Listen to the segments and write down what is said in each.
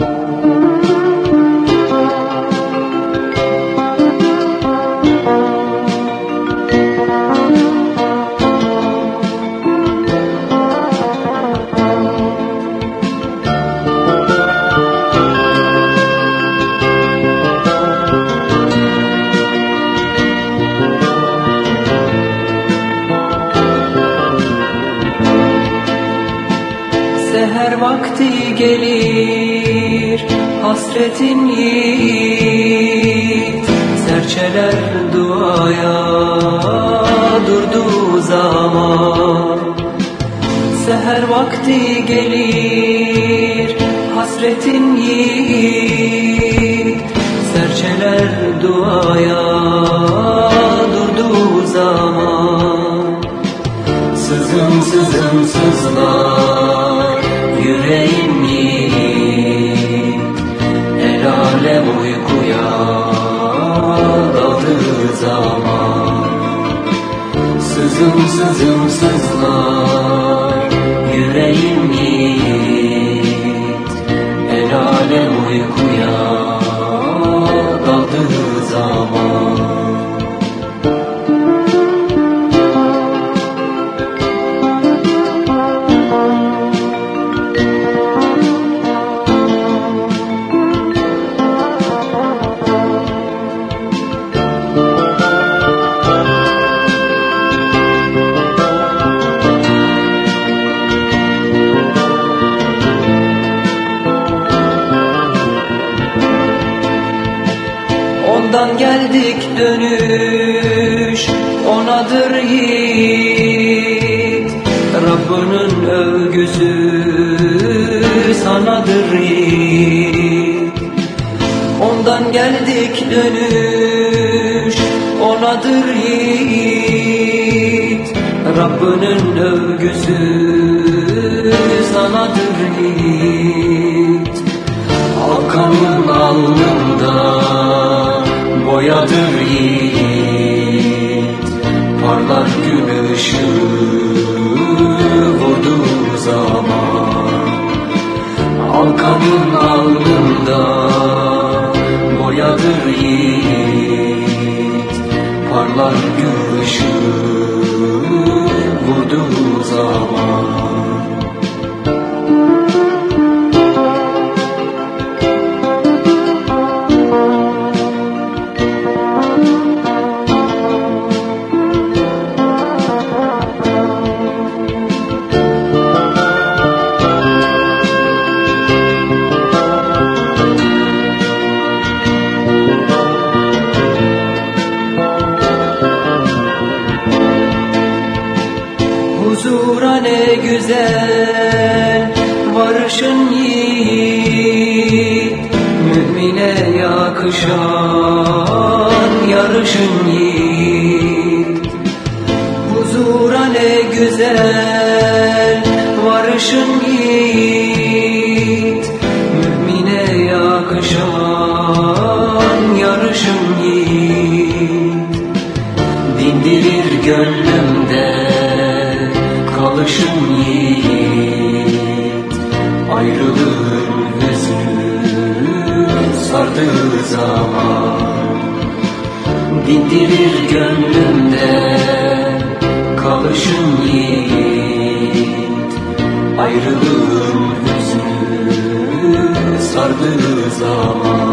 Seher vakti gelir hasretin yiğit. Serçeler duaya durduğu zaman. Seher vakti gelir hasretin yiğit. Serçeler duaya durduğu zaman. Sızım sızım sızlar Sızım sızım sızlar Ondan geldik dönüş onadır yiğit. Rabbinin övgüsü sanadır yiğit. Ondan geldik dönüş onadır yiğit. Rabbinin övgüsü sanadır yiğit. Hakan'ın alnında boyadır yiğit Parlar gün ışığı vurduğu zaman. Halkanın alnında boyadır yiğit Parlar gün ışığı vurduğu zaman Huzura ne güzel varışın yiğit. Mümine yakışan yarışın yiğit. Huzura ne güzel varışın yiğit sardığı zaman. Dindirir gönlümde kalışım yiğit. Ayrılığın hüznü sardığı zaman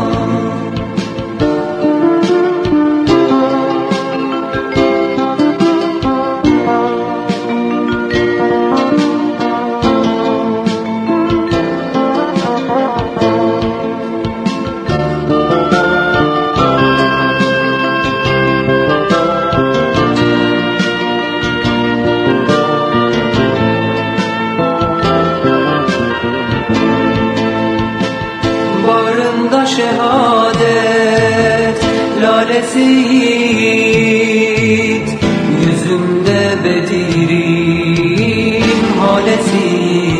şehadet lalesi yiğit Yüzünde Bedir'in halesi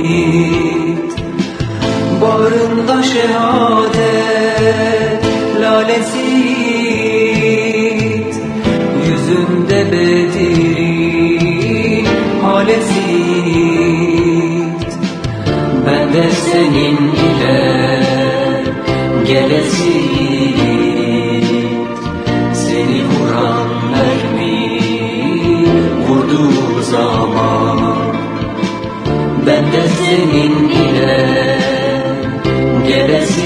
yiğit. Barında şehadet gelesi Seni vuran mermi vurduğu Ben de senin ile gelesi